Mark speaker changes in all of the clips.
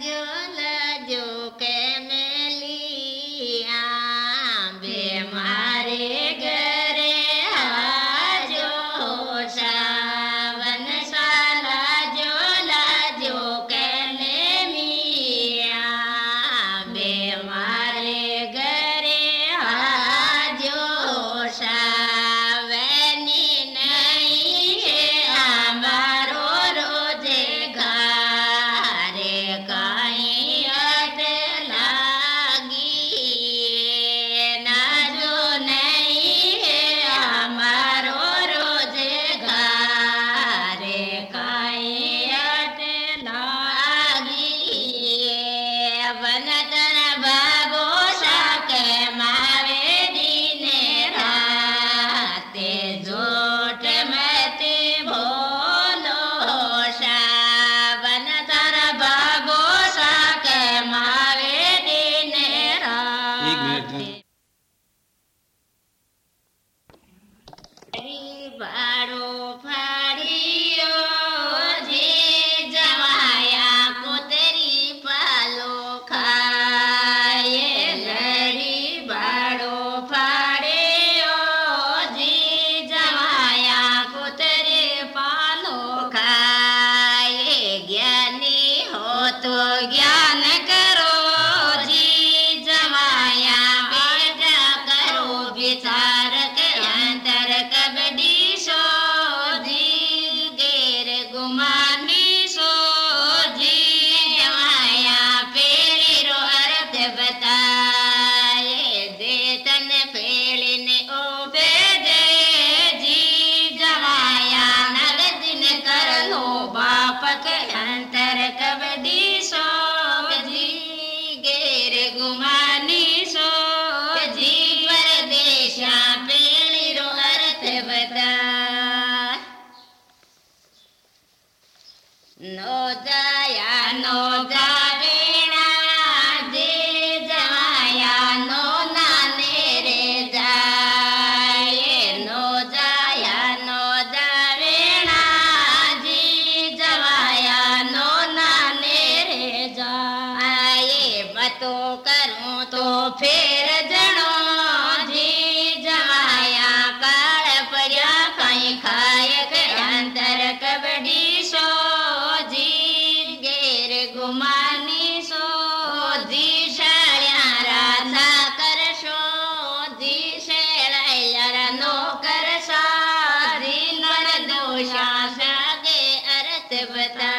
Speaker 1: 겨
Speaker 2: Yeah.
Speaker 3: शासा के अर्थ
Speaker 1: बता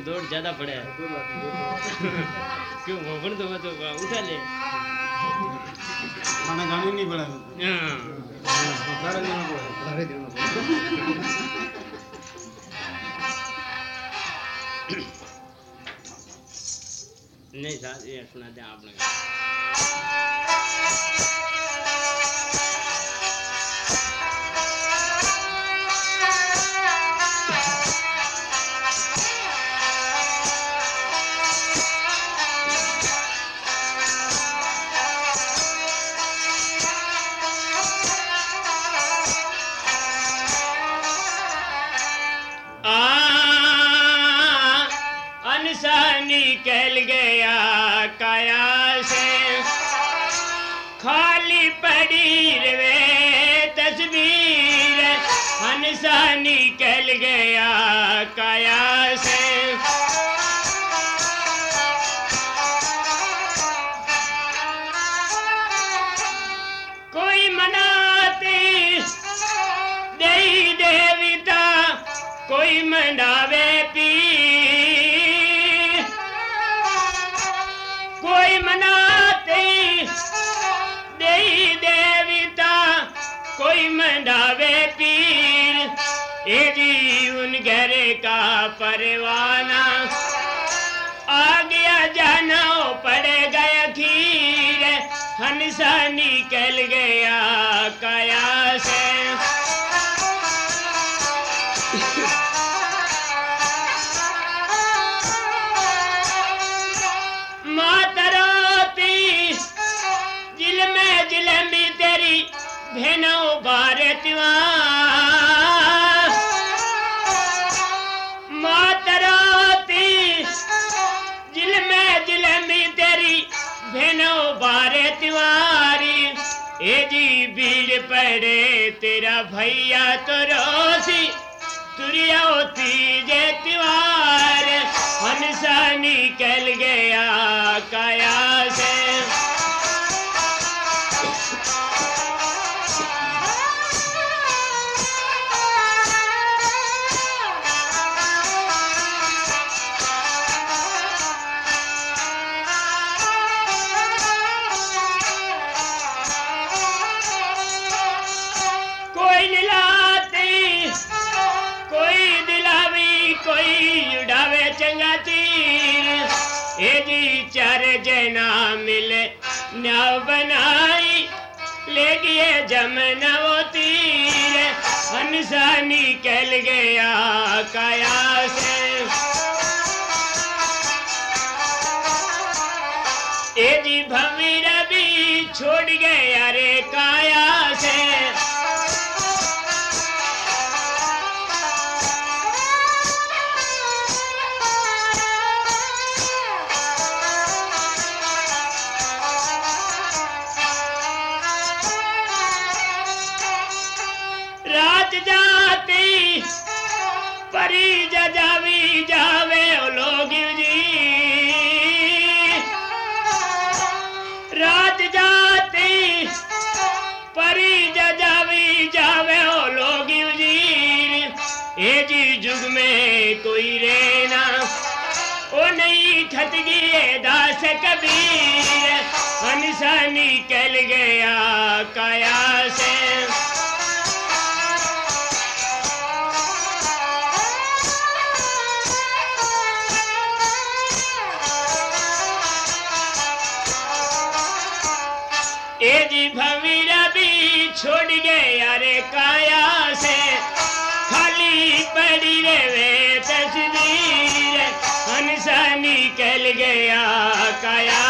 Speaker 1: भोपण भी नहीं दौड़ ज्यादा पड़े है क्यों भोपण तो वो तो उठा ले
Speaker 2: खाना गाने नहीं पड़ा
Speaker 1: हाँ
Speaker 2: सारा देना पड़ा सारे देना पड़ा
Speaker 1: नहीं साहब ये सुना दे आपने निकल गया काया से। खाली पड़ी रे तस्वीर अनसा निकल गया काया से। कोई मनाते देई देविता, कोई मनावे मनावे पीर, ए उन घर का परवाना। आ गया जाना पड़ गया खीर हंसा निकल गया कयास। से पड़े तेरा भैया तो रोसी। तुरिया जे त्योहार हंसा निकल गया काया से। जना मिले नाव बनाई ले गए जमना वो तीर। हंसा निकल गया काया से। ए जी भवीर भी छोड़ गया रे काया से। कोई रेना। ओ नहीं खत गए दास कबीर। हंसा निकल गया काया से। ए जी भवीरा भी छोड़ गए अरे काया से। खाली पड़ी रे वे तस्वीर हंसा निकल गया काया